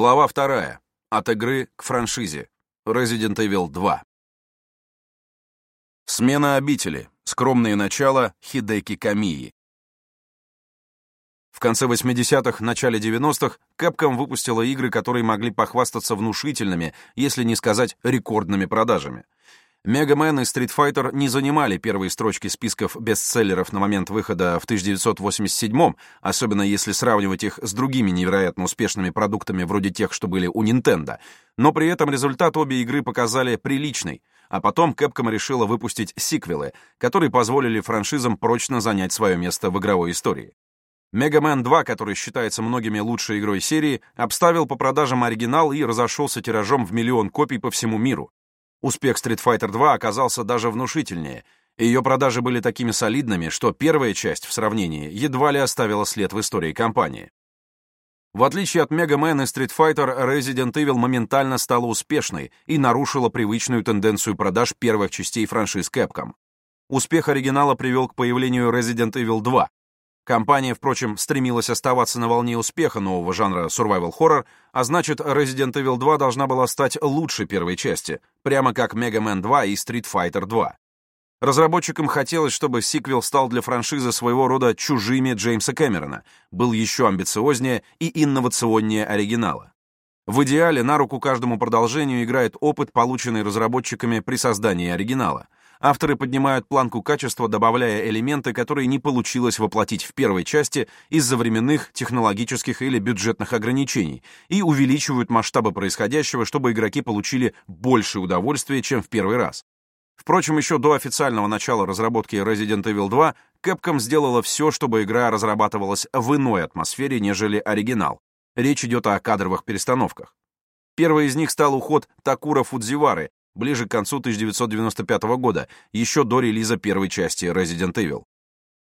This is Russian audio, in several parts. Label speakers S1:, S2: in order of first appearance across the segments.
S1: Глава вторая. От игры к франшизе. Resident Evil 2. Смена обители. Скромные начала Хидеки Камии. В конце 80-х, начале 90-х Capcom выпустила игры, которые могли похвастаться внушительными, если не сказать рекордными продажами. Man и Street Fighter не занимали первые строчки списков бестселлеров на момент выхода в 1987 особенно если сравнивать их с другими невероятно успешными продуктами вроде тех, что были у Nintendo, но при этом результат обе игры показали приличный, а потом Capcom решила выпустить сиквелы, которые позволили франшизам прочно занять свое место в игровой истории. Mega Man 2, который считается многими лучшей игрой серии, обставил по продажам оригинал и разошелся тиражом в миллион копий по всему миру. Успех Street Fighter 2 оказался даже внушительнее. Ее продажи были такими солидными, что первая часть в сравнении едва ли оставила след в истории компании. В отличие от Mega Man и Street Fighter, Resident Evil моментально стала успешной и нарушила привычную тенденцию продаж первых частей франшиз Capcom. Успех оригинала привел к появлению Resident Evil 2, Компания, впрочем, стремилась оставаться на волне успеха нового жанра survival horror, а значит, Resident Evil 2 должна была стать лучше первой части, прямо как Mega Man 2 и Street Fighter 2. Разработчикам хотелось, чтобы сиквел стал для франшизы своего рода чужими Джеймса Кэмерона, был еще амбициознее и инновационнее оригинала. В идеале на руку каждому продолжению играет опыт, полученный разработчиками при создании оригинала — Авторы поднимают планку качества, добавляя элементы, которые не получилось воплотить в первой части из-за временных, технологических или бюджетных ограничений, и увеличивают масштабы происходящего, чтобы игроки получили больше удовольствия, чем в первый раз. Впрочем, еще до официального начала разработки Resident Evil 2 Capcom сделала все, чтобы игра разрабатывалась в иной атмосфере, нежели оригинал. Речь идет о кадровых перестановках. Первый из них стал уход Такура Фудзивары, ближе к концу 1995 года, еще до релиза первой части Resident Evil.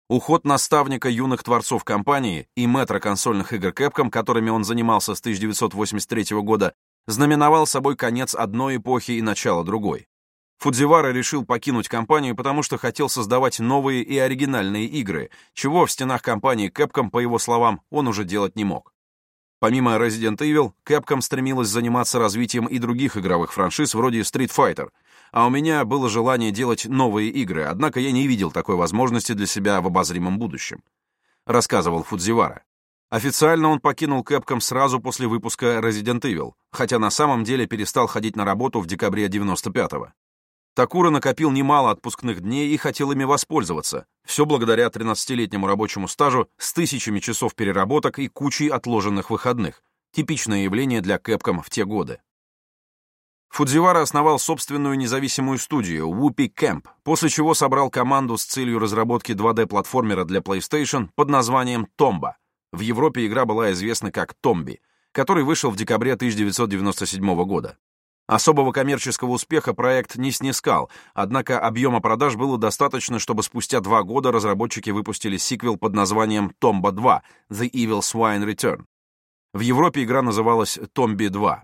S1: Уход наставника юных творцов компании и метра консольных игр Capcom, которыми он занимался с 1983 года, знаменовал собой конец одной эпохи и начало другой. Фудзивара решил покинуть компанию, потому что хотел создавать новые и оригинальные игры, чего в стенах компании Capcom, по его словам, он уже делать не мог. Помимо Resident Evil, Capcom стремилась заниматься развитием и других игровых франшиз вроде Street Fighter, а у меня было желание делать новые игры, однако я не видел такой возможности для себя в обозримом будущем. Рассказывал Фудзивара. Официально он покинул Capcom сразу после выпуска Resident Evil, хотя на самом деле перестал ходить на работу в декабре 95-го. Такура накопил немало отпускных дней и хотел ими воспользоваться. Все благодаря 13-летнему рабочему стажу с тысячами часов переработок и кучей отложенных выходных. Типичное явление для Capcom в те годы. Фудзивара основал собственную независимую студию Whoopi Camp, после чего собрал команду с целью разработки 2D-платформера для PlayStation под названием Tomba. В Европе игра была известна как Tombi, который вышел в декабре 1997 года. Особого коммерческого успеха проект не снискал, однако объема продаж было достаточно, чтобы спустя два года разработчики выпустили сиквел под названием «Tomba 2» The Evil Swine Return. В Европе игра называлась «Tombi 2».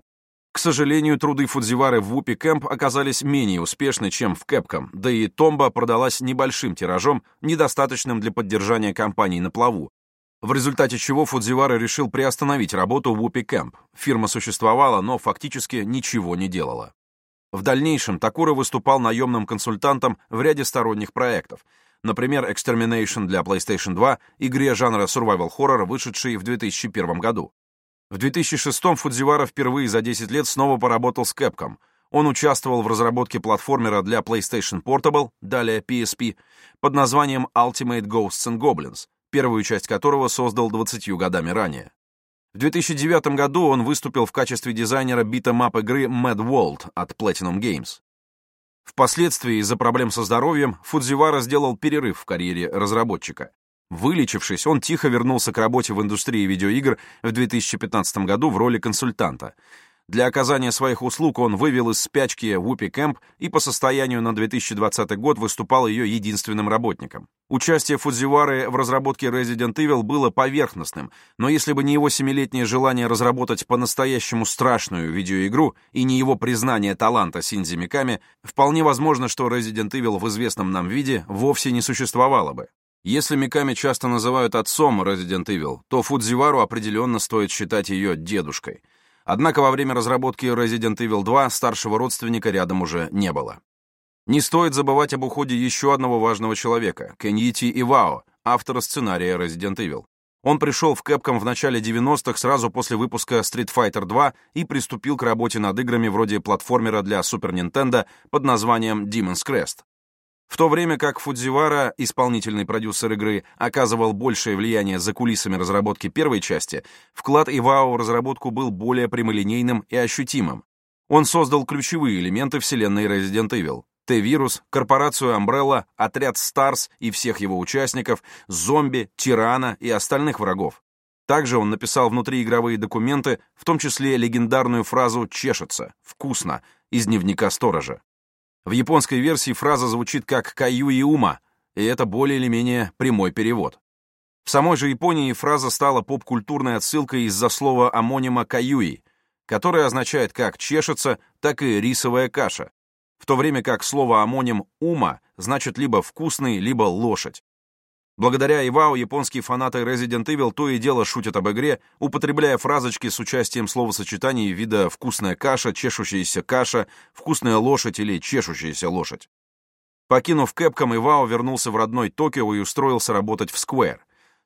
S1: К сожалению, труды Фудзивары в Whoopi Camp оказались менее успешны, чем в Capcom, да и Tomba продалась небольшим тиражом, недостаточным для поддержания компании на плаву, в результате чего Фудзивара решил приостановить работу в Whoopi Camp. Фирма существовала, но фактически ничего не делала. В дальнейшем Такура выступал наемным консультантом в ряде сторонних проектов, например, Extermination для PlayStation 2, игре жанра survival horror, вышедшей в 2001 году. В 2006 Фудзивара впервые за 10 лет снова поработал с Capcom. Он участвовал в разработке платформера для PlayStation Portable, далее PSP, под названием Ultimate Ghosts and Goblins, первую часть которого создал 20 годами ранее. В 2009 году он выступил в качестве дизайнера beat 'em up игры Mad World от Platinum Games. Впоследствии из-за проблем со здоровьем Фудзивара сделал перерыв в карьере разработчика. Вылечившись, он тихо вернулся к работе в индустрии видеоигр в 2015 году в роли консультанта. Для оказания своих услуг он вывел из спячки Whoopee Camp и по состоянию на 2020 год выступал ее единственным работником. Участие Фудзивары в разработке Resident Evil было поверхностным, но если бы не его семилетнее желание разработать по-настоящему страшную видеоигру и не его признание таланта Синдзи Миками, вполне возможно, что Resident Evil в известном нам виде вовсе не существовало бы. Если Миками часто называют отцом Resident Evil, то Фудзивару определенно стоит считать ее дедушкой — Однако во время разработки Resident Evil 2 старшего родственника рядом уже не было. Не стоит забывать об уходе еще одного важного человека — Кеньити Ивао, автора сценария Resident Evil. Он пришел в Capcom в начале 90-х сразу после выпуска Street Fighter 2 и приступил к работе над играми вроде платформера для Super Nintendo под названием Demon's Crest. В то время как Фудзивара, исполнительный продюсер игры, оказывал большее влияние за кулисами разработки первой части, вклад Ивао в разработку был более прямолинейным и ощутимым. Он создал ключевые элементы вселенной Resident Evil. Т-вирус, корпорацию Umbrella, отряд Старс и всех его участников, зомби, тирана и остальных врагов. Также он написал внутриигровые документы, в том числе легендарную фразу «чешется», «вкусно» из дневника сторожа. В японской версии фраза звучит как «каю ума», и это более или менее прямой перевод. В самой же Японии фраза стала поп-культурной отсылкой из-за слова амонима «каюи», которое означает как «чешется», так и «рисовая каша», в то время как слово амоним «ума» значит либо «вкусный», либо «лошадь». Благодаря Ивао японские фанаты Resident Evil то и дело шутят об игре, употребляя фразочки с участием словосочетаний вида «вкусная каша», «чешущаяся каша», «вкусная лошадь» или «чешущаяся лошадь». Покинув Capcom, Ивао вернулся в родной Токио и устроился работать в Square.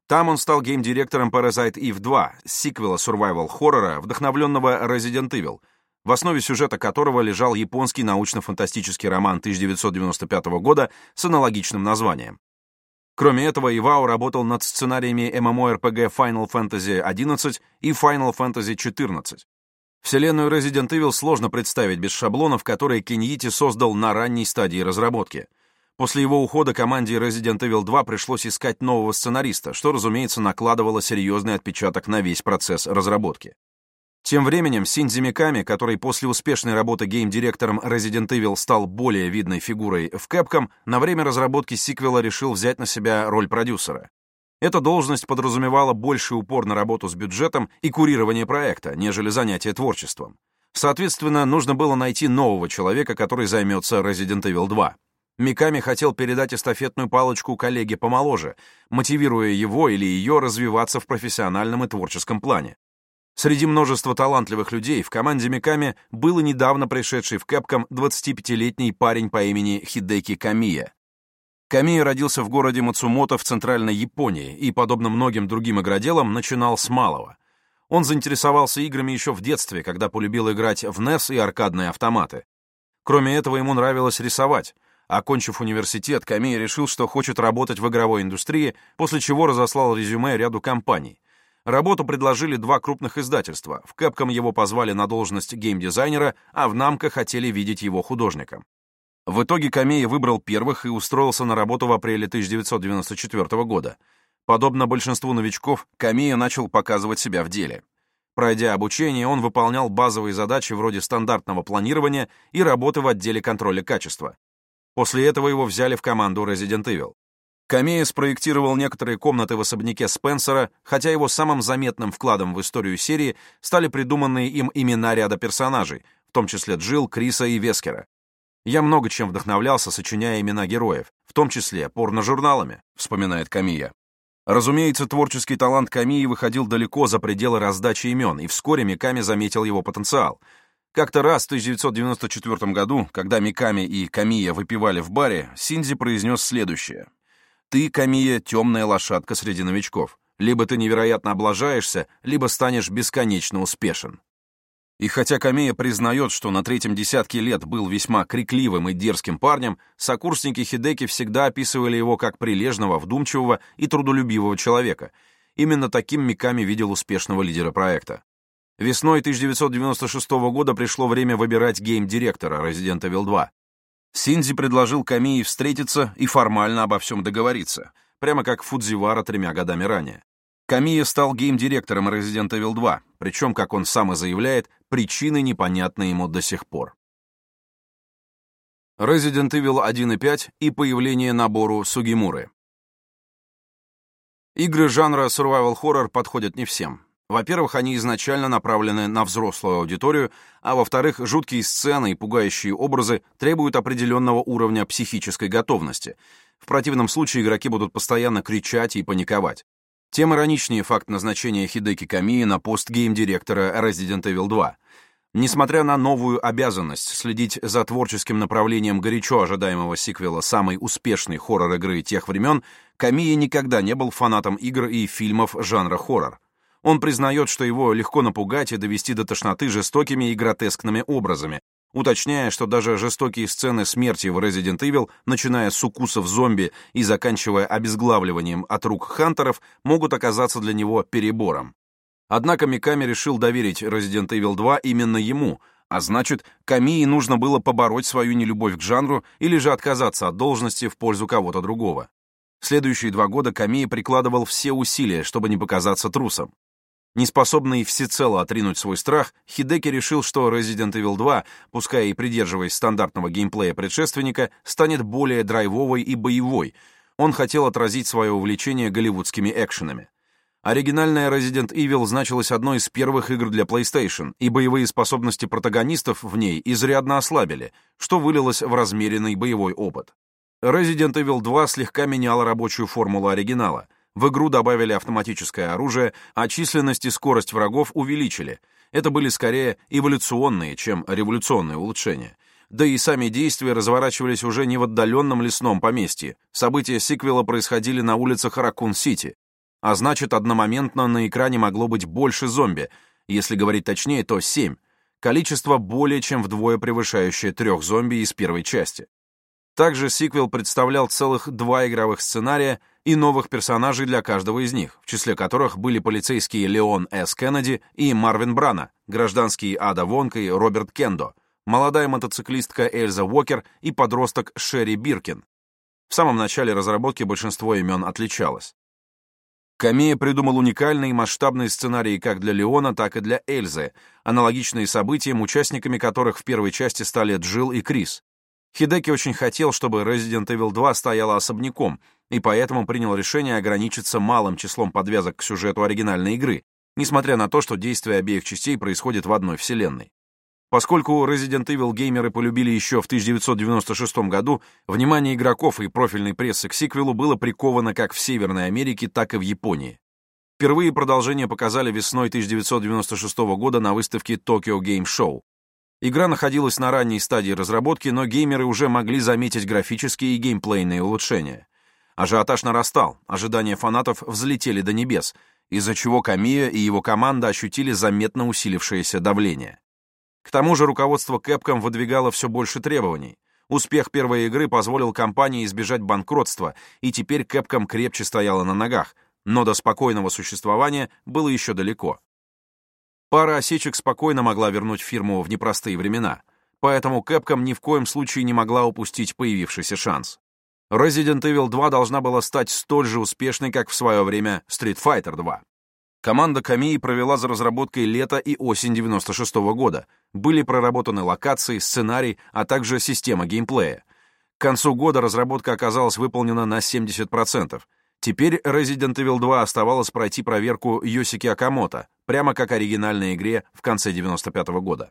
S1: Там он стал гейм-директором Parasite Eve 2, сиквела survival-хоррора, вдохновленного Resident Evil, в основе сюжета которого лежал японский научно-фантастический роман 1995 года с аналогичным названием. Кроме этого, Ивао работал над сценариями MMORPG Final Fantasy XI и Final Fantasy XIV. Вселенную Resident Evil сложно представить без шаблонов, которые Кеньити создал на ранней стадии разработки. После его ухода команде Resident Evil 2 пришлось искать нового сценариста, что, разумеется, накладывало серьезный отпечаток на весь процесс разработки. Тем временем Синдзи Миками, который после успешной работы гейм-директором Resident Evil стал более видной фигурой в Capcom, на время разработки сиквела решил взять на себя роль продюсера. Эта должность подразумевала больший упор на работу с бюджетом и курирование проекта, нежели занятие творчеством. Соответственно, нужно было найти нового человека, который займется Resident Evil 2. Миками хотел передать эстафетную палочку коллеге помоложе, мотивируя его или ее развиваться в профессиональном и творческом плане. Среди множества талантливых людей в команде Миками был недавно пришедший в Capcom 25-летний парень по имени Хидеки Камия. Камия родился в городе Мацумото в центральной Японии и, подобно многим другим игроделам, начинал с малого. Он заинтересовался играми еще в детстве, когда полюбил играть в NES и аркадные автоматы. Кроме этого, ему нравилось рисовать. Окончив университет, Камия решил, что хочет работать в игровой индустрии, после чего разослал резюме ряду компаний. Работу предложили два крупных издательства. В Capcom его позвали на должность геймдизайнера, а в Namco хотели видеть его художником. В итоге Камея выбрал первых и устроился на работу в апреле 1994 года. Подобно большинству новичков, Камея начал показывать себя в деле. Пройдя обучение, он выполнял базовые задачи вроде стандартного планирования и работы в отделе контроля качества. После этого его взяли в команду Resident Evil. Камея спроектировал некоторые комнаты в особняке Спенсера, хотя его самым заметным вкладом в историю серии стали придуманные им имена ряда персонажей, в том числе Джилл, Криса и Вескера. «Я много чем вдохновлялся, сочиняя имена героев, в том числе порно-журналами», — вспоминает Камия. Разумеется, творческий талант Камии выходил далеко за пределы раздачи имен, и вскоре Миками заметил его потенциал. Как-то раз в 1994 году, когда Миками и Камия выпивали в баре, Синзи произнес следующее. Ты, Камия, темная лошадка среди новичков. Либо ты невероятно облажаешься, либо станешь бесконечно успешен. И хотя Камия признает, что на третьем десятке лет был весьма крикливым и дерзким парнем, сокурсники Хидеки всегда описывали его как прилежного, вдумчивого и трудолюбивого человека. Именно таким Миками видел успешного лидера проекта. Весной 1996 года пришло время выбирать гейм-директора Resident Evil 2. Синзи предложил Камии встретиться и формально обо всем договориться, прямо как Фудзивара тремя годами ранее. Камия стал гейм-директором Resident Evil 2, причем, как он сам и заявляет, причины непонятны ему до сих пор. Resident Evil 1 и 5 и появление набору Сугимуры. Игры жанра survival horror подходят не всем. Во-первых, они изначально направлены на взрослую аудиторию, а во-вторых, жуткие сцены и пугающие образы требуют определенного уровня психической готовности. В противном случае игроки будут постоянно кричать и паниковать. Тем ироничнее факт назначения Хидеки Камии на пост гейм-директора Resident Evil 2. Несмотря на новую обязанность следить за творческим направлением горячо ожидаемого сиквела самой успешной хоррор-игры тех времен, Камия никогда не был фанатом игр и фильмов жанра хоррор. Он признает, что его легко напугать и довести до тошноты жестокими и гротескными образами, уточняя, что даже жестокие сцены смерти в Resident Evil, начиная с укусов зомби и заканчивая обезглавливанием от рук хантеров, могут оказаться для него перебором. Однако Миками решил доверить Resident Evil 2 именно ему, а значит, Камии нужно было побороть свою нелюбовь к жанру или же отказаться от должности в пользу кого-то другого. Следующие два года Камии прикладывал все усилия, чтобы не показаться трусом. Неспособный всецело отринуть свой страх, Хидеки решил, что Resident Evil 2, пускай и придерживаясь стандартного геймплея предшественника, станет более драйвовой и боевой. Он хотел отразить свое увлечение голливудскими экшенами. Оригинальная Resident Evil значилась одной из первых игр для PlayStation, и боевые способности протагонистов в ней изрядно ослабили, что вылилось в размеренный боевой опыт. Resident Evil 2 слегка меняла рабочую формулу оригинала. В игру добавили автоматическое оружие, а численность и скорость врагов увеличили. Это были скорее эволюционные, чем революционные улучшения. Да и сами действия разворачивались уже не в отдаленном лесном поместье. События сиквела происходили на улицах Ракун-Сити а значит, одномоментно на экране могло быть больше зомби, если говорить точнее, то семь. Количество более чем вдвое превышающее трех зомби из первой части. Также сиквел представлял целых два игровых сценария и новых персонажей для каждого из них, в числе которых были полицейские Леон С. Кеннеди и Марвин Брана, гражданские Ада Вонка и Роберт Кендо, молодая мотоциклистка Эльза Уокер и подросток Шерри Биркин. В самом начале разработки большинство имен отличалось. Камея придумал уникальные масштабные сценарии как для Леона, так и для Эльзы, аналогичные событиям, участниками которых в первой части стали Джилл и Крис. Хидеки очень хотел, чтобы Resident Evil 2 стояла особняком, и поэтому принял решение ограничиться малым числом подвязок к сюжету оригинальной игры, несмотря на то, что действие обеих частей происходит в одной вселенной. Поскольку Resident Evil геймеры полюбили еще в 1996 году, внимание игроков и профильной прессы к сиквелу было приковано как в Северной Америке, так и в Японии. Впервые продолжение показали весной 1996 года на выставке Tokyo Game Show. Игра находилась на ранней стадии разработки, но геймеры уже могли заметить графические и геймплейные улучшения. Ажиотаж нарастал, ожидания фанатов взлетели до небес, из-за чего Камия и его команда ощутили заметно усилившееся давление. К тому же руководство Capcom выдвигало все больше требований. Успех первой игры позволил компании избежать банкротства, и теперь Capcom крепче стояла на ногах, но до спокойного существования было еще далеко. Пара осечек спокойно могла вернуть фирму в непростые времена, поэтому Capcom ни в коем случае не могла упустить появившийся шанс. Resident Evil 2 должна была стать столь же успешной, как в свое время Street Fighter 2. Команда Камии провела за разработкой лето и осень 96 -го года. Были проработаны локации, сценарий, а также система геймплея. К концу года разработка оказалась выполнена на 70%. Теперь Resident Evil 2 оставалось пройти проверку Йосики Акамото, прямо как оригинальной игре в конце 95 -го года.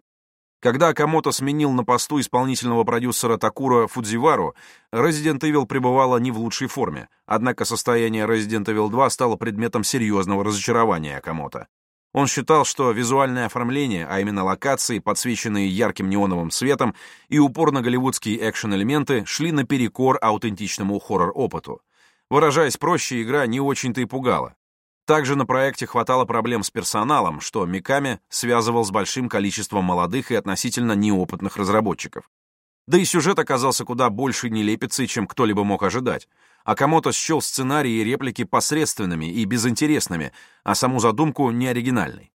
S1: Когда Акамото сменил на посту исполнительного продюсера Такура Фудзивару, Resident Evil пребывала не в лучшей форме, однако состояние Resident Evil 2 стало предметом серьезного разочарования Акамото. Он считал, что визуальное оформление, а именно локации, подсвеченные ярким неоновым светом, и упорно-голливудские экшен-элементы шли наперекор аутентичному хоррор-опыту. Выражаясь проще, игра не очень-то и пугала. Также на проекте хватало проблем с персоналом, что Миками связывал с большим количеством молодых и относительно неопытных разработчиков. Да и сюжет оказался куда больше нелепицей, чем кто-либо мог ожидать. Акамото счел сценарии и реплики посредственными и безинтересными, а саму задумку неоригинальной.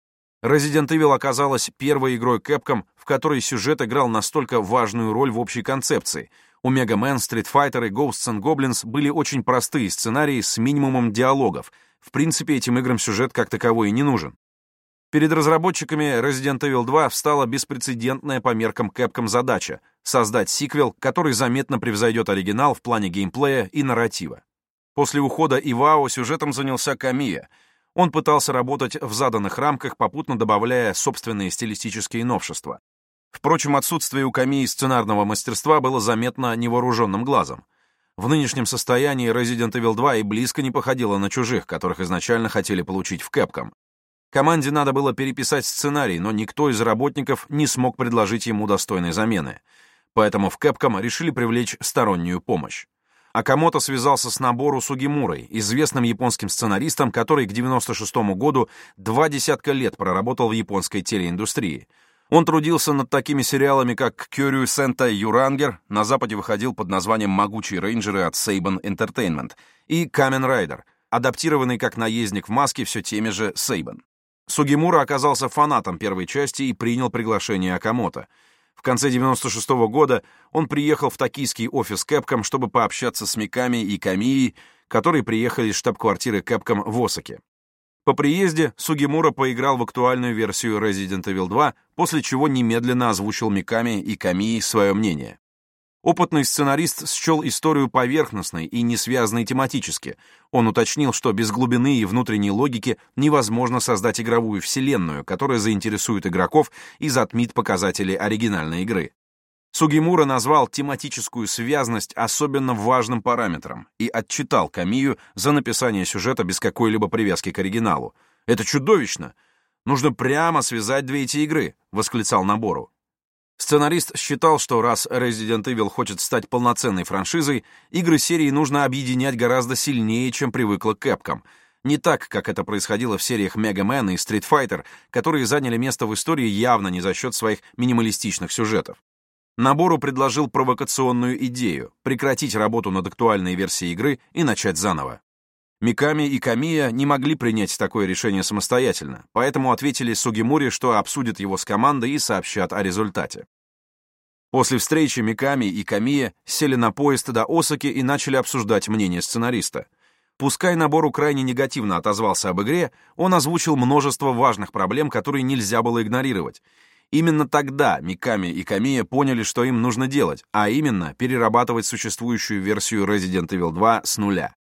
S1: Resident Evil оказалась первой игрой Capcom, в которой сюжет играл настолько важную роль в общей концепции. У Mega Man, Street Fighter и Ghosts and Goblins были очень простые сценарии с минимумом диалогов — в принципе, этим играм сюжет как таковой и не нужен. Перед разработчиками Resident Evil 2 встала беспрецедентная по меркам Capcom задача — создать сиквел, который заметно превзойдет оригинал в плане геймплея и нарратива. После ухода Ивао сюжетом занялся Камия. Он пытался работать в заданных рамках, попутно добавляя собственные стилистические новшества. Впрочем, отсутствие у Камии сценарного мастерства было заметно невооруженным глазом. В нынешнем состоянии Resident Evil 2 и близко не походила на чужих, которых изначально хотели получить в Capcom. Команде надо было переписать сценарий, но никто из работников не смог предложить ему достойной замены. Поэтому в Capcom решили привлечь стороннюю помощь. Акамото связался с Набору Сугимурой, известным японским сценаристом, который к 96 году два десятка лет проработал в японской телеиндустрии — он трудился над такими сериалами, как «Кюрю Сента Юрангер», на Западе выходил под названием «Могучие рейнджеры» от Сейбан Entertainment, и «Камен Райдер», адаптированный как наездник в маске все теми же Сейбан. Сугимура оказался фанатом первой части и принял приглашение Акамото. В конце 96 -го года он приехал в токийский офис Capcom, чтобы пообщаться с Миками и Камией, которые приехали из штаб-квартиры Capcom в Осаке. По приезде Сугимура поиграл в актуальную версию Resident Evil 2, после чего немедленно озвучил Миками и Камии свое мнение. Опытный сценарист счел историю поверхностной и не связанной тематически. Он уточнил, что без глубины и внутренней логики невозможно создать игровую вселенную, которая заинтересует игроков и затмит показатели оригинальной игры. Сугимура назвал тематическую связность особенно важным параметром и отчитал Камию за написание сюжета без какой-либо привязки к оригиналу. «Это чудовищно! Нужно прямо связать две эти игры!» — восклицал Набору. Сценарист считал, что раз Resident Evil хочет стать полноценной франшизой, игры серии нужно объединять гораздо сильнее, чем привыкла Capcom. Не так, как это происходило в сериях Mega Man и Street Fighter, которые заняли место в истории явно не за счет своих минималистичных сюжетов. Набору предложил провокационную идею — прекратить работу над актуальной версией игры и начать заново. Миками и Камия не могли принять такое решение самостоятельно, поэтому ответили Сугимури, что обсудят его с командой и сообщат о результате. После встречи Миками и Камия сели на поезд до Осаки и начали обсуждать мнение сценариста. Пускай Набору крайне негативно отозвался об игре, он озвучил множество важных проблем, которые нельзя было игнорировать, Именно тогда Миками и Камия поняли, что им нужно делать, а именно перерабатывать существующую версию Resident Evil 2 с нуля.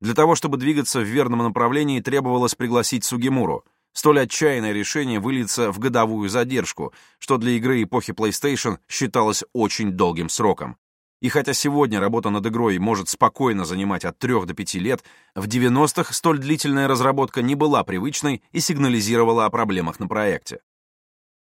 S1: Для того, чтобы двигаться в верном направлении, требовалось пригласить Сугимуру. Столь отчаянное решение выльется в годовую задержку, что для игры эпохи PlayStation считалось очень долгим сроком. И хотя сегодня работа над игрой может спокойно занимать от 3 до 5 лет, в 90-х столь длительная разработка не была привычной и сигнализировала о проблемах на проекте.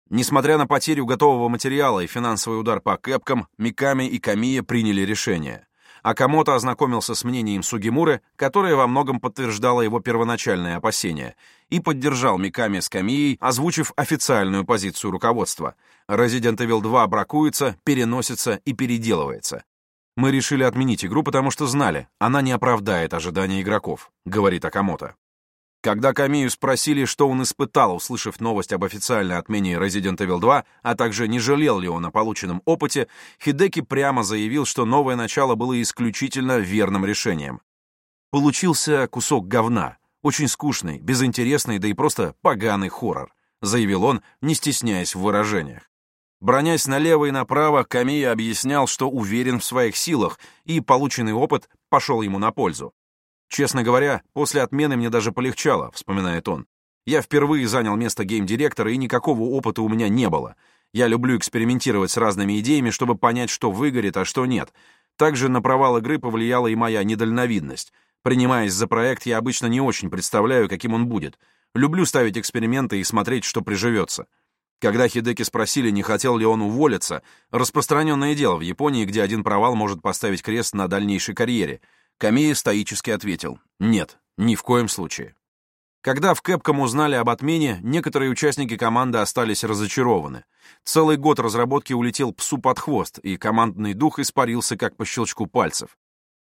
S1: Несмотря на потерю готового материала и финансовый удар по кэпкам, Миками и Камия приняли решение. Акамото ознакомился с мнением Сугимуры, которое во многом подтверждало его первоначальные опасения, и поддержал Миками с Камией, озвучив официальную позицию руководства. Resident Evil 2 бракуется, переносится и переделывается. Мы решили отменить игру, потому что знали, она не оправдает ожидания игроков, говорит Акамото. Когда Камию спросили, что он испытал, услышав новость об официальной отмене Resident Evil 2, а также не жалел ли он о полученном опыте, Хидеки прямо заявил, что новое начало было исключительно верным решением. «Получился кусок говна, очень скучный, безинтересный, да и просто поганый хоррор», заявил он, не стесняясь в выражениях. Бронясь налево и направо, Камия объяснял, что уверен в своих силах, и полученный опыт пошел ему на пользу. Честно говоря, после отмены мне даже полегчало, вспоминает он. Я впервые занял место гейм-директора, и никакого опыта у меня не было. Я люблю экспериментировать с разными идеями, чтобы понять, что выгорит, а что нет. Также на провал игры повлияла и моя недальновидность. Принимаясь за проект, я обычно не очень представляю, каким он будет. Люблю ставить эксперименты и смотреть, что приживется. Когда Хидеки спросили, не хотел ли он уволиться, распространенное дело в Японии, где один провал может поставить крест на дальнейшей карьере — Камия стоически ответил «Нет, ни в коем случае». Когда в Capcom узнали об отмене, некоторые участники команды остались разочарованы. Целый год разработки улетел псу под хвост, и командный дух испарился как по щелчку пальцев.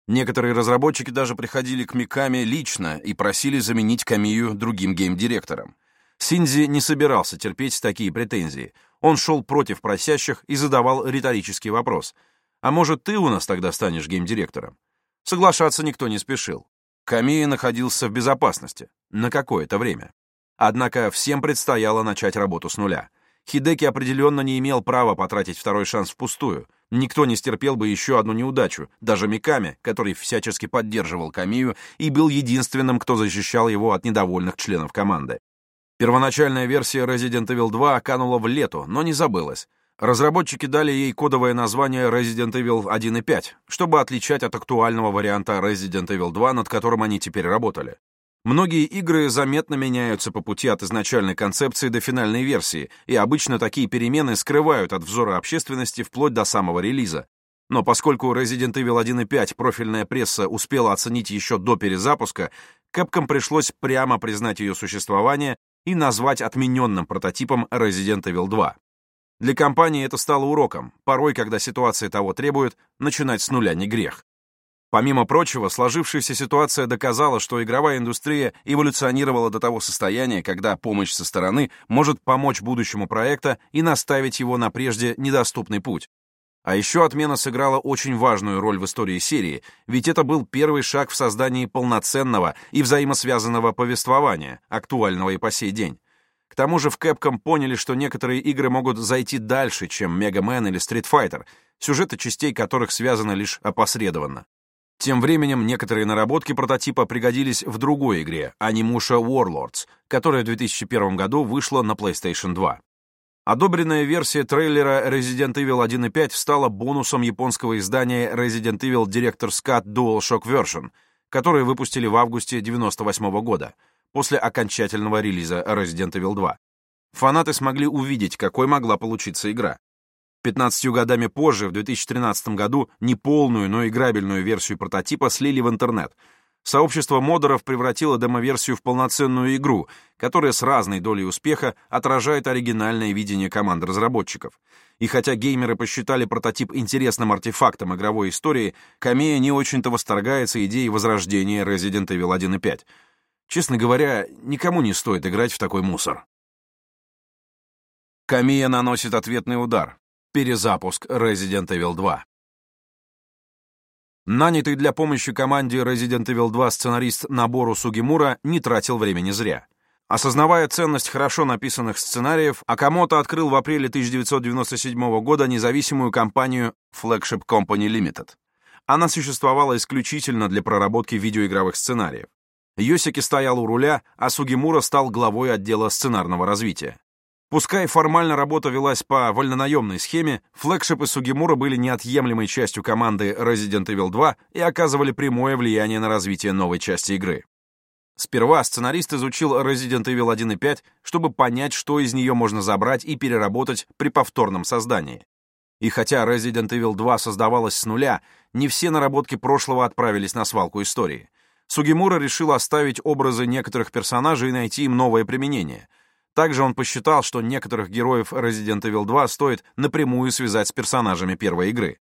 S1: Некоторые разработчики даже приходили к Миками лично и просили заменить Камию другим гейм-директором. Синзи не собирался терпеть такие претензии. Он шел против просящих и задавал риторический вопрос. «А может, ты у нас тогда станешь гейм-директором?» Соглашаться никто не спешил. Камия находился в безопасности на какое-то время. Однако всем предстояло начать работу с нуля. Хидеки определенно не имел права потратить второй шанс впустую. Никто не стерпел бы еще одну неудачу, даже Миками, который всячески поддерживал Камию и был единственным, кто защищал его от недовольных членов команды. Первоначальная версия Resident Evil 2 канула в лету, но не забылась. Разработчики дали ей кодовое название Resident Evil 1 и 5, чтобы отличать от актуального варианта Resident Evil 2, над которым они теперь работали. Многие игры заметно меняются по пути от изначальной концепции до финальной версии, и обычно такие перемены скрывают от взора общественности вплоть до самого релиза. Но поскольку Resident Evil 1 и 5 профильная пресса успела оценить еще до перезапуска, Capcom пришлось прямо признать ее существование и назвать отмененным прототипом Resident Evil 2. Для компании это стало уроком, порой, когда ситуация того требует, начинать с нуля не грех. Помимо прочего, сложившаяся ситуация доказала, что игровая индустрия эволюционировала до того состояния, когда помощь со стороны может помочь будущему проекта и наставить его на прежде недоступный путь. А еще отмена сыграла очень важную роль в истории серии, ведь это был первый шаг в создании полноценного и взаимосвязанного повествования, актуального и по сей день. К тому же в Capcom поняли, что некоторые игры могут зайти дальше, чем Mega Man или Street Fighter, сюжеты частей которых связаны лишь опосредованно. Тем временем некоторые наработки прототипа пригодились в другой игре, Animusha Warlords, которая в 2001 году вышла на PlayStation 2. Одобренная версия трейлера Resident Evil 1 и 5 стала бонусом японского издания Resident Evil Director's Cut DualShock Version, который выпустили в августе 1998 года, после окончательного релиза Resident Evil 2. Фанаты смогли увидеть, какой могла получиться игра. 15 годами позже, в 2013 году, неполную, но играбельную версию прототипа слили в интернет. Сообщество модеров превратило демоверсию в полноценную игру, которая с разной долей успеха отражает оригинальное видение команд разработчиков. И хотя геймеры посчитали прототип интересным артефактом игровой истории, Камея не очень-то восторгается идеей возрождения Resident Evil 1 и 5. Честно говоря, никому не стоит играть в такой мусор. Камия наносит ответный удар. Перезапуск Resident Evil 2. Нанятый для помощи команде Resident Evil 2 сценарист Набору Сугимура не тратил времени зря. Осознавая ценность хорошо написанных сценариев, Акамото открыл в апреле 1997 года независимую компанию Flagship Company Limited. Она существовала исключительно для проработки видеоигровых сценариев. Йосики стоял у руля, а Сугимура стал главой отдела сценарного развития. Пускай формально работа велась по вольнонаемной схеме, флэгшипы Сугимура были неотъемлемой частью команды Resident Evil 2 и оказывали прямое влияние на развитие новой части игры. Сперва сценарист изучил Resident Evil 1 и 5, чтобы понять, что из нее можно забрать и переработать при повторном создании. И хотя Resident Evil 2 создавалась с нуля, не все наработки прошлого отправились на свалку истории. Сугимура решил оставить образы некоторых персонажей и найти им новое применение — также он посчитал, что некоторых героев Resident Evil 2 стоит напрямую связать с персонажами первой игры.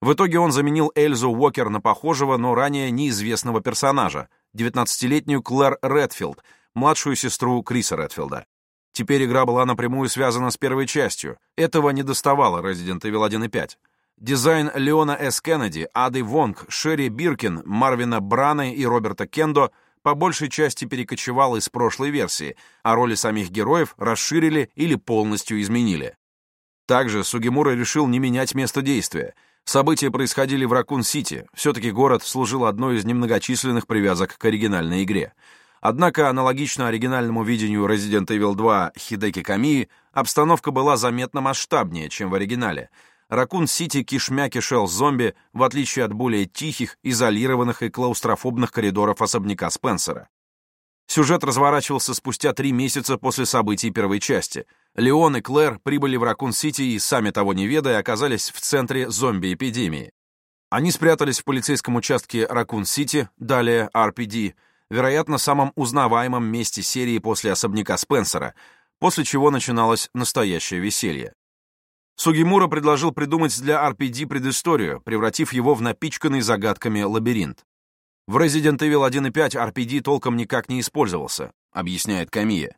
S1: В итоге он заменил Эльзу Уокер на похожего, но ранее неизвестного персонажа, 19-летнюю Клэр Редфилд, младшую сестру Криса Редфилда. Теперь игра была напрямую связана с первой частью. Этого не доставало Resident Evil 1 и 5. Дизайн Леона С. Кеннеди, Ады Вонг, Шерри Биркин, Марвина Браны и Роберта Кендо — по большей части перекочевал из прошлой версии, а роли самих героев расширили или полностью изменили. Также Сугимура решил не менять место действия. События происходили в Ракун-Сити, все-таки город служил одной из немногочисленных привязок к оригинальной игре. Однако, аналогично оригинальному видению Resident Evil 2 Хидеки Камии, обстановка была заметно масштабнее, чем в оригинале — Ракун-Сити кишмя кишел зомби, в отличие от более тихих, изолированных и клаустрофобных коридоров особняка Спенсера. Сюжет разворачивался спустя три месяца после событий первой части. Леон и Клэр прибыли в Ракун-Сити и, сами того не ведая, оказались в центре зомби-эпидемии. Они спрятались в полицейском участке Ракун-Сити, далее RPD, вероятно, самом узнаваемом месте серии после особняка Спенсера, после чего начиналось настоящее веселье. Сугимура предложил придумать для RPD предысторию, превратив его в напичканный загадками лабиринт. В Resident Evil 1 и 5 RPD толком никак не использовался, объясняет Камия.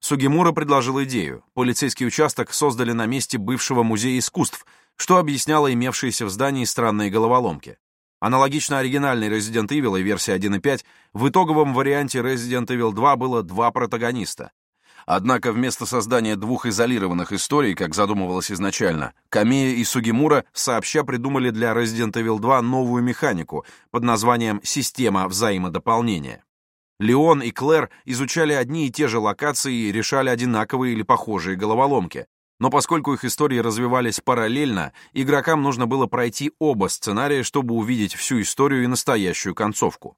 S1: Сугимура предложил идею. Полицейский участок создали на месте бывшего музея искусств, что объясняло имевшиеся в здании странные головоломки. Аналогично оригинальной Resident Evil и версии 1 и 5, в итоговом варианте Resident Evil 2 было два протагониста Однако вместо создания двух изолированных историй, как задумывалось изначально, Камея и Сугимура сообща придумали для Resident Evil 2 новую механику под названием «Система взаимодополнения». Леон и Клэр изучали одни и те же локации и решали одинаковые или похожие головоломки. Но поскольку их истории развивались параллельно, игрокам нужно было пройти оба сценария, чтобы увидеть всю историю и настоящую концовку.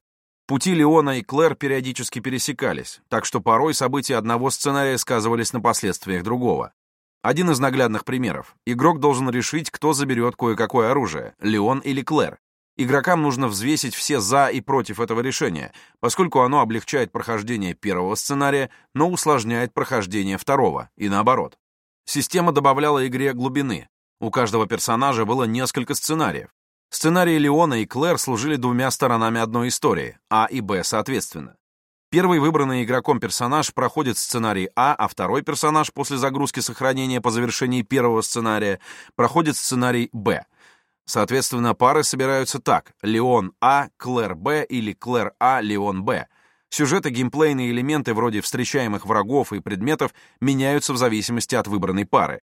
S1: Пути Леона и Клэр периодически пересекались, так что порой события одного сценария сказывались на последствиях другого. Один из наглядных примеров. Игрок должен решить, кто заберет кое-какое оружие, Леон или Клэр. Игрокам нужно взвесить все «за» и «против» этого решения, поскольку оно облегчает прохождение первого сценария, но усложняет прохождение второго, и наоборот. Система добавляла игре глубины. У каждого персонажа было несколько сценариев. Сценарии Леона и Клэр служили двумя сторонами одной истории, А и Б соответственно. Первый выбранный игроком персонаж проходит сценарий А, а второй персонаж после загрузки сохранения по завершении первого сценария проходит сценарий Б. Соответственно, пары собираются так: Леон А, Клэр Б или Клэр А, Леон Б. Сюжет и геймплейные элементы вроде встречаемых врагов и предметов меняются в зависимости от выбранной пары.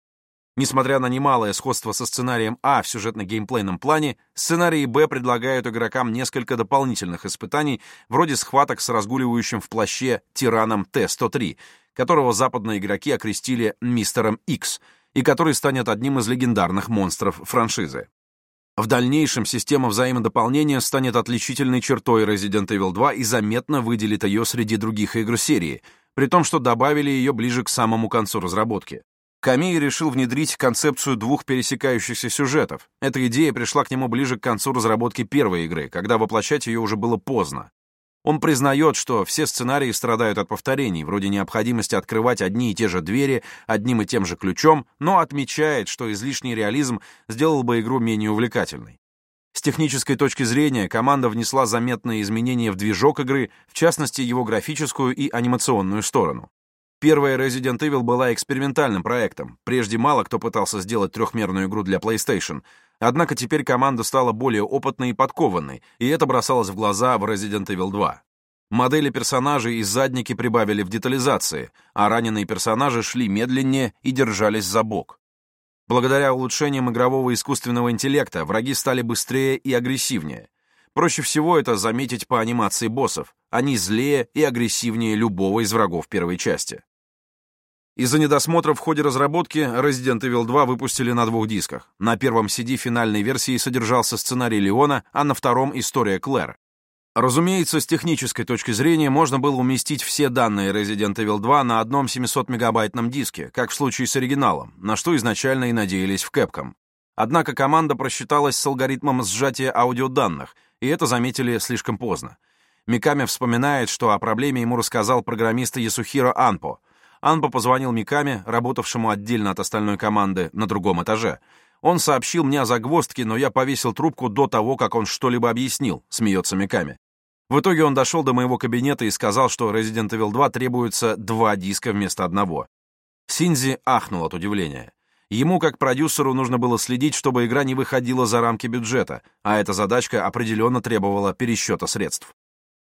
S1: Несмотря на немалое сходство со сценарием А в сюжетно-геймплейном плане, сценарии Б предлагают игрокам несколько дополнительных испытаний, вроде схваток с разгуливающим в плаще тираном Т-103, которого западные игроки окрестили «Мистером Икс», и который станет одним из легендарных монстров франшизы. В дальнейшем система взаимодополнения станет отличительной чертой Resident Evil 2 и заметно выделит ее среди других игр серии, при том, что добавили ее ближе к самому концу разработки. Камей решил внедрить концепцию двух пересекающихся сюжетов. Эта идея пришла к нему ближе к концу разработки первой игры, когда воплощать ее уже было поздно. Он признает, что все сценарии страдают от повторений, вроде необходимости открывать одни и те же двери одним и тем же ключом, но отмечает, что излишний реализм сделал бы игру менее увлекательной. С технической точки зрения команда внесла заметные изменения в движок игры, в частности его графическую и анимационную сторону. Первая Resident Evil была экспериментальным проектом. Прежде мало кто пытался сделать трехмерную игру для PlayStation. Однако теперь команда стала более опытной и подкованной, и это бросалось в глаза в Resident Evil 2. Модели персонажей и задники прибавили в детализации, а раненые персонажи шли медленнее и держались за бок. Благодаря улучшениям игрового искусственного интеллекта враги стали быстрее и агрессивнее. Проще всего это заметить по анимации боссов. Они злее и агрессивнее любого из врагов первой части. Из-за недосмотра в ходе разработки Resident Evil 2 выпустили на двух дисках. На первом CD финальной версии содержался сценарий Леона, а на втором — история Клэр. Разумеется, с технической точки зрения можно было уместить все данные Resident Evil 2 на одном 700-мегабайтном диске, как в случае с оригиналом, на что изначально и надеялись в Capcom. Однако команда просчиталась с алгоритмом сжатия аудиоданных, и это заметили слишком поздно. Миками вспоминает, что о проблеме ему рассказал программист Ясухиро Анпо — Анбо позвонил Миками, работавшему отдельно от остальной команды, на другом этаже. Он сообщил мне о загвоздке, но я повесил трубку до того, как он что-либо объяснил, смеется Миками. В итоге он дошел до моего кабинета и сказал, что Resident Evil 2 требуется два диска вместо одного. Синзи ахнул от удивления. Ему, как продюсеру, нужно было следить, чтобы игра не выходила за рамки бюджета, а эта задачка определенно требовала пересчета средств.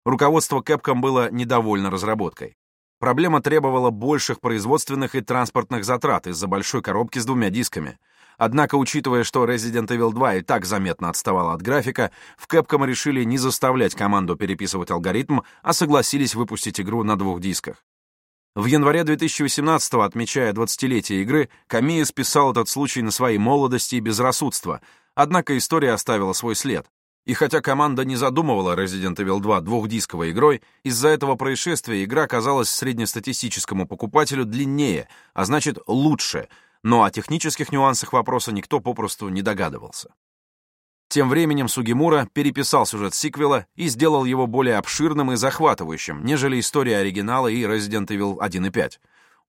S1: Руководство Capcom было недовольно разработкой. Проблема требовала больших производственных и транспортных затрат из-за большой коробки с двумя дисками. Однако, учитывая, что Resident Evil 2 и так заметно отставала от графика, в Capcom решили не заставлять команду переписывать алгоритм, а согласились выпустить игру на двух дисках. В январе 2018 отмечая 20-летие игры, Камия списал этот случай на своей молодости и безрассудство, однако история оставила свой след. И хотя команда не задумывала Resident Evil 2 двухдисковой игрой, из-за этого происшествия игра казалась среднестатистическому покупателю длиннее, а значит лучше, но о технических нюансах вопроса никто попросту не догадывался. Тем временем Сугимура переписал сюжет сиквела и сделал его более обширным и захватывающим, нежели история оригинала и Resident Evil 1 и 5.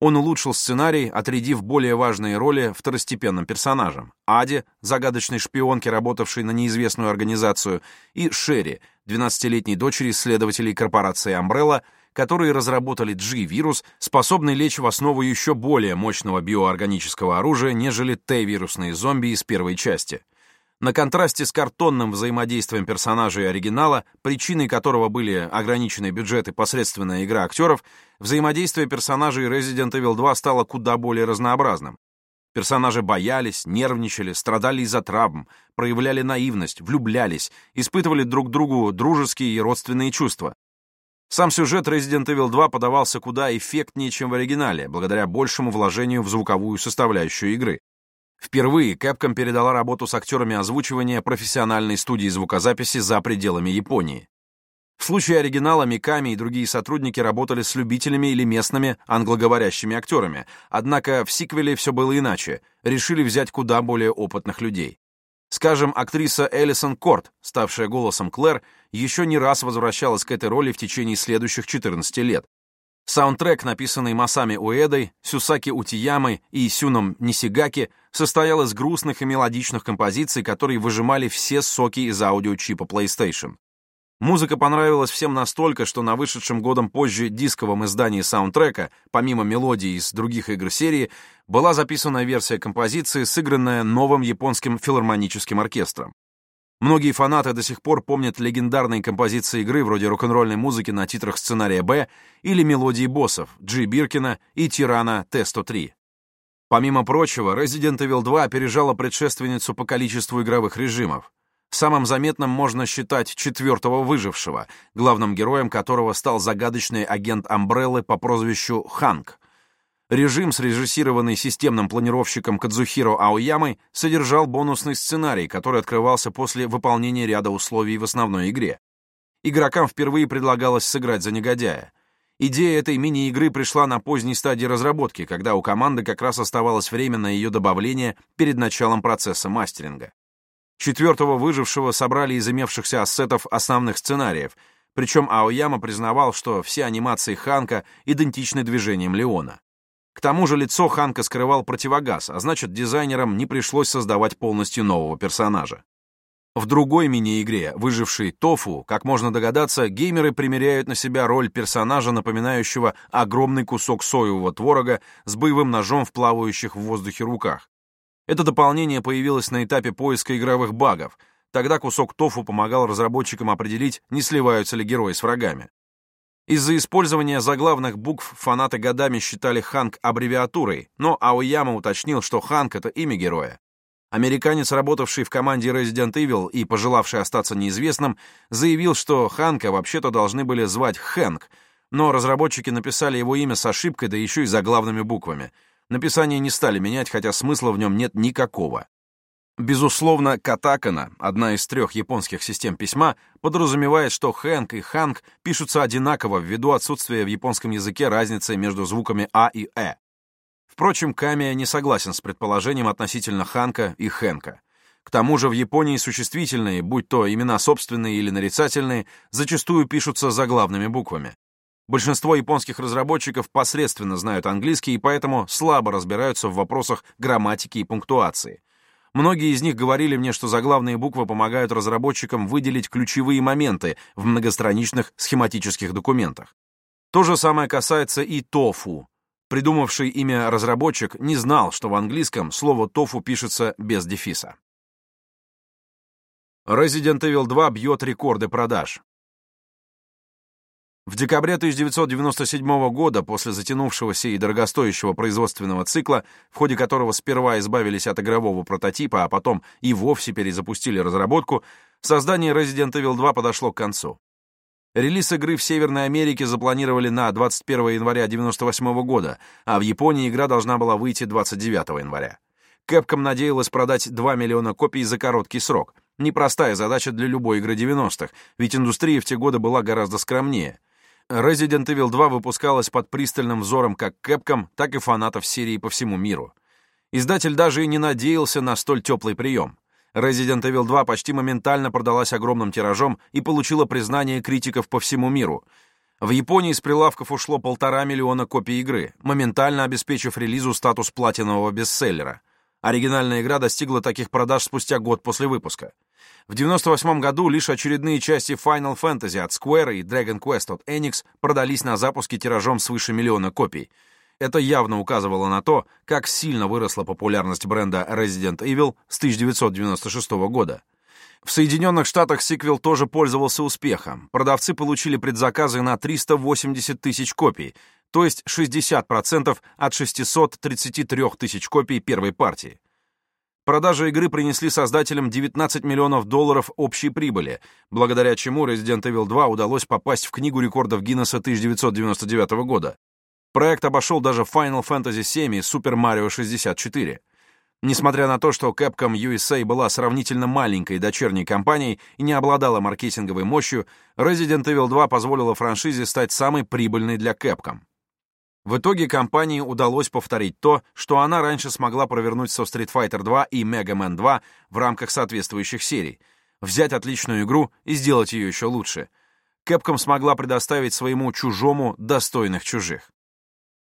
S1: Он улучшил сценарий, отрядив более важные роли второстепенным персонажам. Аде, загадочной шпионке, работавшей на неизвестную организацию, и Шерри, 12-летней дочери исследователей корпорации Umbrella, которые разработали G-вирус, способный лечь в основу еще более мощного биоорганического оружия, нежели Т-вирусные зомби из первой части. На контрасте с картонным взаимодействием персонажей оригинала, причиной которого были ограниченные бюджеты посредственная игра актеров, взаимодействие персонажей Resident Evil 2 стало куда более разнообразным. Персонажи боялись, нервничали, страдали из-за травм, проявляли наивность, влюблялись, испытывали друг другу дружеские и родственные чувства. Сам сюжет Resident Evil 2 подавался куда эффектнее, чем в оригинале, благодаря большему вложению в звуковую составляющую игры. Впервые Capcom передала работу с актерами озвучивания профессиональной студии звукозаписи за пределами Японии. В случае оригинала Миками и другие сотрудники работали с любителями или местными англоговорящими актерами, однако в сиквеле все было иначе, решили взять куда более опытных людей. Скажем, актриса Элисон Корт, ставшая голосом Клэр, еще не раз возвращалась к этой роли в течение следующих 14 лет. Саундтрек, написанный Масами Уэдой, Сюсаки Утиямой и Сюном Нисигаки, состоял из грустных и мелодичных композиций, которые выжимали все соки из аудиочипа PlayStation. Музыка понравилась всем настолько, что на вышедшем годом позже дисковом издании саундтрека, помимо мелодий из других игр серии, была записана версия композиции, сыгранная новым японским филармоническим оркестром. Многие фанаты до сих пор помнят легендарные композиции игры вроде рок-н-ролльной музыки на титрах сценария «Б» или мелодии боссов Джи Биркина и Тирана Т-103. Помимо прочего, Resident Evil 2 опережала предшественницу по количеству игровых режимов. Самым заметным можно считать четвертого выжившего, главным героем которого стал загадочный агент Амбреллы по прозвищу Ханк. Режим, срежиссированный системным планировщиком Кадзухиро Аоямой, содержал бонусный сценарий, который открывался после выполнения ряда условий в основной игре. Игрокам впервые предлагалось сыграть за негодяя. Идея этой мини-игры пришла на поздней стадии разработки, когда у команды как раз оставалось время на ее добавление перед началом процесса мастеринга. Четвертого выжившего собрали из имевшихся ассетов основных сценариев, причем Аояма признавал, что все анимации Ханка идентичны движениям Леона. К тому же лицо Ханка скрывал противогаз, а значит, дизайнерам не пришлось создавать полностью нового персонажа. В другой мини-игре, выжившей Тофу, как можно догадаться, геймеры примеряют на себя роль персонажа, напоминающего огромный кусок соевого творога с боевым ножом в плавающих в воздухе руках. Это дополнение появилось на этапе поиска игровых багов. Тогда кусок тофу помогал разработчикам определить, не сливаются ли герои с врагами. Из-за использования заглавных букв фанаты годами считали Ханк аббревиатурой, но Аояма уточнил, что Ханк — это имя героя. Американец, работавший в команде Resident Evil и пожелавший остаться неизвестным, заявил, что Ханка вообще-то должны были звать Хэнк, но разработчики написали его имя с ошибкой, да еще и заглавными буквами — Написание не стали менять, хотя смысла в нем нет никакого. Безусловно, катакана, одна из трех японских систем письма, подразумевает, что хэнк и ханг пишутся одинаково ввиду отсутствия в японском языке разницы между звуками а и э. Впрочем, Камия не согласен с предположением относительно ханка и хэнка. К тому же в Японии существительные, будь то имена собственные или нарицательные, зачастую пишутся заглавными буквами. Большинство японских разработчиков посредственно знают английский и поэтому слабо разбираются в вопросах грамматики и пунктуации. Многие из них говорили мне, что заглавные буквы помогают разработчикам выделить ключевые моменты в многостраничных схематических документах. То же самое касается и тофу. Придумавший имя разработчик не знал, что в английском слово тофу пишется без дефиса. Resident Evil 2 бьет рекорды продаж. В декабре 1997 года, после затянувшегося и дорогостоящего производственного цикла, в ходе которого сперва избавились от игрового прототипа, а потом и вовсе перезапустили разработку, создание Resident Evil 2 подошло к концу. Релиз игры в Северной Америке запланировали на 21 января 1998 года, а в Японии игра должна была выйти 29 января. Capcom надеялась продать 2 миллиона копий за короткий срок. Непростая задача для любой игры 90-х, ведь индустрия в те годы была гораздо скромнее — Resident Evil 2 выпускалась под пристальным взором как Capcom, так и фанатов серии по всему миру. Издатель даже и не надеялся на столь теплый прием. Resident Evil 2 почти моментально продалась огромным тиражом и получила признание критиков по всему миру. В Японии с прилавков ушло полтора миллиона копий игры, моментально обеспечив релизу статус платинового бестселлера. Оригинальная игра достигла таких продаж спустя год после выпуска. В 98 году лишь очередные части Final Fantasy от Square и Dragon Quest от Enix продались на запуске тиражом свыше миллиона копий. Это явно указывало на то, как сильно выросла популярность бренда Resident Evil с 1996 года. В Соединенных Штатах сиквел тоже пользовался успехом. Продавцы получили предзаказы на 380 тысяч копий, то есть 60% от 633 тысяч копий первой партии. Продажи игры принесли создателям 19 миллионов долларов общей прибыли, благодаря чему Resident Evil 2 удалось попасть в Книгу рекордов Гиннесса 1999 года. Проект обошел даже Final Fantasy VII и Super Mario 64. Несмотря на то, что Capcom USA была сравнительно маленькой дочерней компанией и не обладала маркетинговой мощью, Resident Evil 2 позволила франшизе стать самой прибыльной для Capcom. В итоге компании удалось повторить то, что она раньше смогла провернуть со Street Fighter 2 и Mega Man 2 в рамках соответствующих серий. Взять отличную игру и сделать ее еще лучше. Capcom смогла предоставить своему чужому достойных чужих.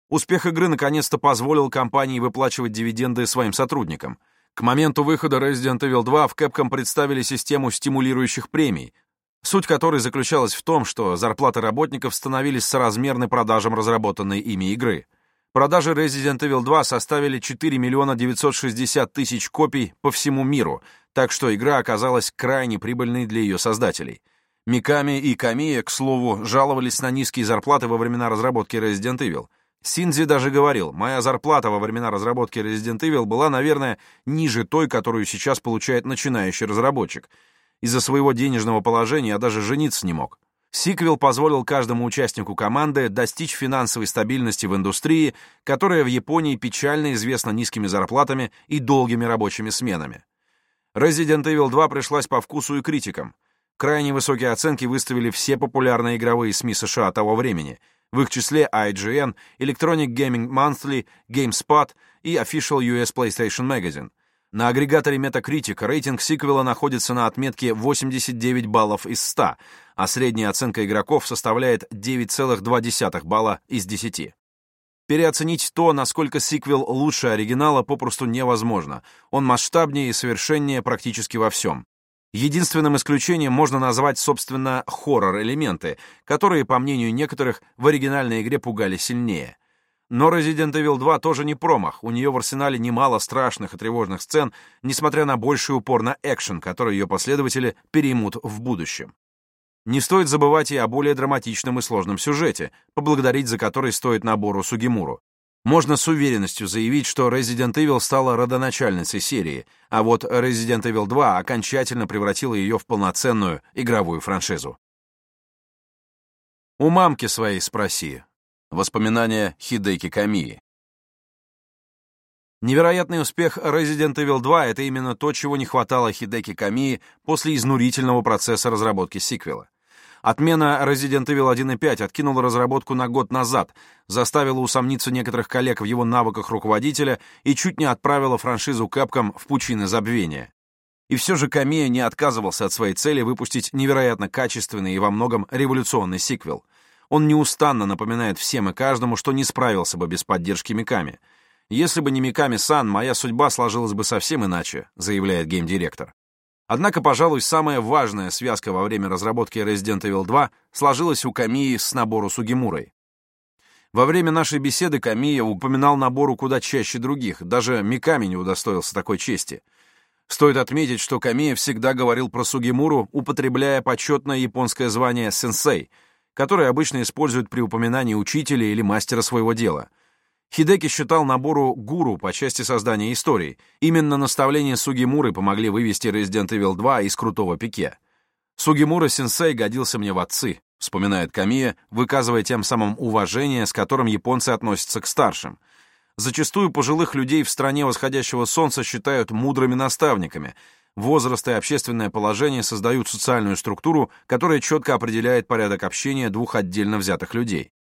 S1: Успех игры наконец-то позволил компании выплачивать дивиденды своим сотрудникам. К моменту выхода Resident Evil 2 в Capcom представили систему стимулирующих премий, суть которой заключалась в том, что зарплаты работников становились соразмерны продажам разработанной ими игры. Продажи Resident Evil 2 составили 4 миллиона 960 тысяч копий по всему миру, так что игра оказалась крайне прибыльной для ее создателей. Миками и Камия, к слову, жаловались на низкие зарплаты во времена разработки Resident Evil. Синзи даже говорил, моя зарплата во времена разработки Resident Evil была, наверное, ниже той, которую сейчас получает начинающий разработчик — из-за своего денежного положения я даже жениться не мог. Сиквел позволил каждому участнику команды достичь финансовой стабильности в индустрии, которая в Японии печально известна низкими зарплатами и долгими рабочими сменами. Resident Evil 2 пришлась по вкусу и критикам. Крайне высокие оценки выставили все популярные игровые СМИ США того времени, в их числе IGN, Electronic Gaming Monthly, GameSpot и Official US PlayStation Magazine — на агрегаторе Metacritic рейтинг сиквела находится на отметке 89 баллов из 100, а средняя оценка игроков составляет 9,2 балла из 10. Переоценить то, насколько сиквел лучше оригинала, попросту невозможно. Он масштабнее и совершеннее практически во всем. Единственным исключением можно назвать, собственно, хоррор-элементы, которые, по мнению некоторых, в оригинальной игре пугали сильнее. Но Resident Evil 2 тоже не промах, у нее в арсенале немало страшных и тревожных сцен, несмотря на больший упор на экшен, который ее последователи переймут в будущем. Не стоит забывать и о более драматичном и сложном сюжете, поблагодарить за который стоит набору Сугимуру. Можно с уверенностью заявить, что Resident Evil стала родоначальницей серии, а вот Resident Evil 2 окончательно превратила ее в полноценную игровую франшизу. У мамки своей спроси, Воспоминания Хидеки Камии. Невероятный успех Resident Evil 2 — это именно то, чего не хватало Хидеки Камии после изнурительного процесса разработки сиквела. Отмена Resident Evil 1 и 5 откинула разработку на год назад, заставила усомниться некоторых коллег в его навыках руководителя и чуть не отправила франшизу Capcom в пучины забвения. И все же Камия не отказывался от своей цели выпустить невероятно качественный и во многом революционный сиквел — он неустанно напоминает всем и каждому, что не справился бы без поддержки Миками. «Если бы не Миками-сан, моя судьба сложилась бы совсем иначе», заявляет гейм-директор. Однако, пожалуй, самая важная связка во время разработки Resident Evil 2 сложилась у Камии с набору Сугимурой. Во время нашей беседы Камия упоминал набору куда чаще других, даже Миками не удостоился такой чести. Стоит отметить, что Камия всегда говорил про Сугимуру, употребляя почетное японское звание «сенсей», который обычно используют при упоминании учителя или мастера своего дела. Хидеки считал набору гуру по части создания истории. Именно наставления Сугимуры помогли вывести Resident Evil 2 из крутого пике. Сугимура-сенсей годился мне в отцы, вспоминает Камия, выказывая тем самым уважение, с которым японцы относятся к старшим. Зачастую пожилых людей в стране восходящего солнца считают мудрыми наставниками — возраст и общественное положение создают социальную структуру, которая четко определяет порядок общения двух отдельно взятых людей.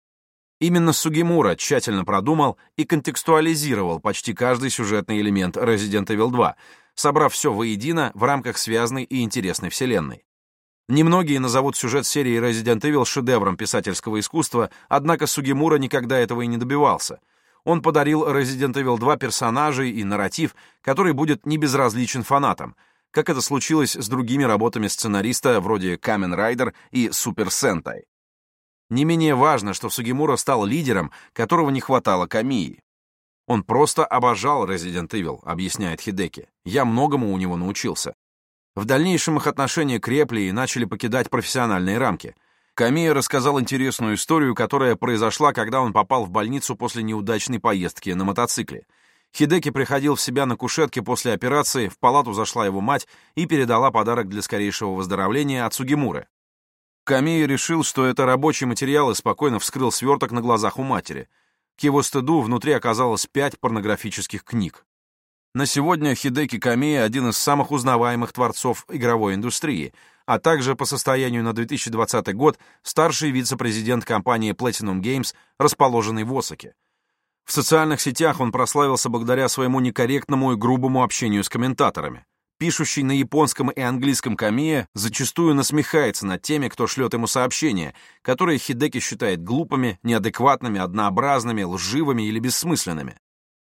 S1: Именно Сугимура тщательно продумал и контекстуализировал почти каждый сюжетный элемент Resident Evil 2, собрав все воедино в рамках связанной и интересной вселенной. Немногие назовут сюжет серии Resident Evil шедевром писательского искусства, однако Сугимура никогда этого и не добивался. Он подарил Resident Evil 2 персонажей и нарратив, который будет не безразличен фанатам — как это случилось с другими работами сценариста вроде «Камен Райдер» и «Супер Сентай». Не менее важно, что Сугимура стал лидером, которого не хватало Камии. Он просто обожал Resident Evil, объясняет Хидеки. Я многому у него научился. В дальнейшем их отношения крепли и начали покидать профессиональные рамки. Камия рассказал интересную историю, которая произошла, когда он попал в больницу после неудачной поездки на мотоцикле — Хидеки приходил в себя на кушетке после операции, в палату зашла его мать и передала подарок для скорейшего выздоровления от Сугимуры. Камия решил, что это рабочий материал и спокойно вскрыл сверток на глазах у матери. К его стыду внутри оказалось пять порнографических книг. На сегодня Хидеки Камия один из самых узнаваемых творцов игровой индустрии, а также по состоянию на 2020 год старший вице-президент компании Platinum Games, расположенной в Осаке. В социальных сетях он прославился благодаря своему некорректному и грубому общению с комментаторами. Пишущий на японском и английском Камия зачастую насмехается над теми, кто шлет ему сообщения, которые Хидеки считает глупыми, неадекватными, однообразными, лживыми или бессмысленными.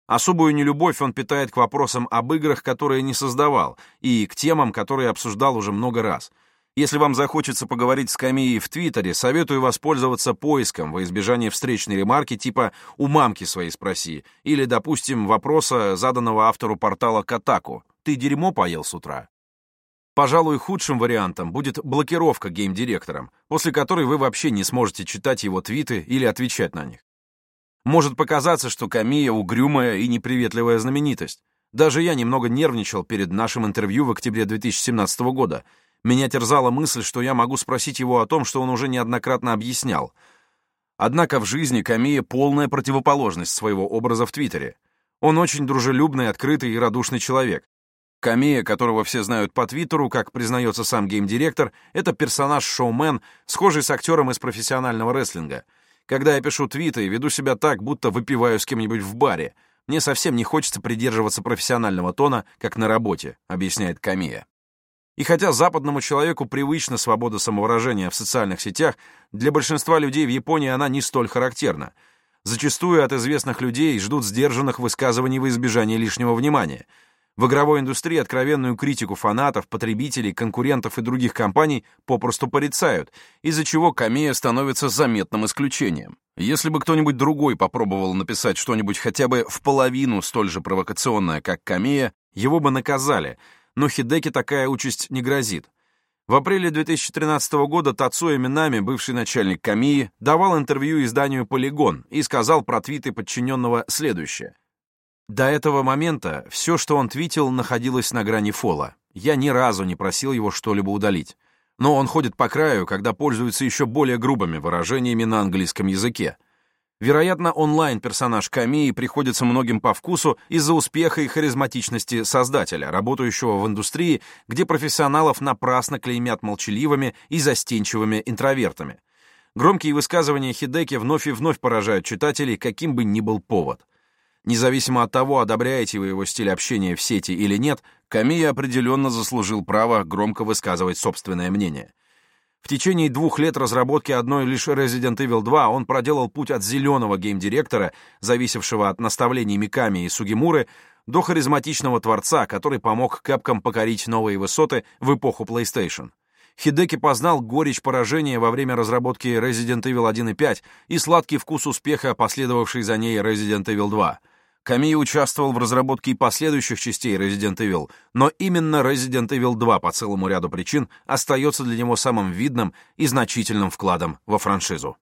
S1: Особую нелюбовь он питает к вопросам об играх, которые не создавал, и к темам, которые обсуждал уже много раз. Если вам захочется поговорить с Камией в Твиттере, советую воспользоваться поиском во избежание встречной ремарки типа «у мамки своей спроси» или, допустим, вопроса, заданного автору портала Катаку ты дерьмо поел с утра. Пожалуй, худшим вариантом будет блокировка гейм-директором, после которой вы вообще не сможете читать его твиты или отвечать на них. Может показаться, что Камия угрюмая и неприветливая знаменитость. Даже я немного нервничал перед нашим интервью в октябре 2017 года. Меня терзала мысль, что я могу спросить его о том, что он уже неоднократно объяснял. Однако в жизни Камия полная противоположность своего образа в Твиттере. Он очень дружелюбный, открытый и радушный человек. Камея, которого все знают по Твиттеру, как признается сам гейм-директор, это персонаж-шоумен, схожий с актером из профессионального рестлинга. Когда я пишу твиты, веду себя так, будто выпиваю с кем-нибудь в баре. Мне совсем не хочется придерживаться профессионального тона, как на работе, объясняет Камея. И хотя западному человеку привычна свобода самовыражения в социальных сетях, для большинства людей в Японии она не столь характерна. Зачастую от известных людей ждут сдержанных высказываний в избежание лишнего внимания — в игровой индустрии откровенную критику фанатов, потребителей, конкурентов и других компаний попросту порицают, из-за чего Камея становится заметным исключением. Если бы кто-нибудь другой попробовал написать что-нибудь хотя бы в половину столь же провокационное, как Камея, его бы наказали, но Хидеки такая участь не грозит. В апреле 2013 года Тацуя Минами, бывший начальник Камии, давал интервью изданию «Полигон» и сказал про твиты подчиненного следующее — до этого момента все, что он твитил, находилось на грани фола. Я ни разу не просил его что-либо удалить. Но он ходит по краю, когда пользуется еще более грубыми выражениями на английском языке. Вероятно, онлайн-персонаж Камии приходится многим по вкусу из-за успеха и харизматичности создателя, работающего в индустрии, где профессионалов напрасно клеймят молчаливыми и застенчивыми интровертами. Громкие высказывания Хидеки вновь и вновь поражают читателей, каким бы ни был повод — Независимо от того, одобряете вы его стиль общения в сети или нет, Камия определенно заслужил право громко высказывать собственное мнение. В течение двух лет разработки одной лишь Resident Evil 2 он проделал путь от зеленого гейм-директора, зависевшего от наставлений Миками и Сугимуры, до харизматичного творца, который помог Capcom покорить новые высоты в эпоху PlayStation. Хидеки познал горечь поражения во время разработки Resident Evil 1 и 5 и сладкий вкус успеха, последовавший за ней Resident Evil 2 — Камия участвовал в разработке и последующих частей Resident Evil, но именно Resident Evil 2 по целому ряду причин остается для него самым видным и значительным вкладом во франшизу.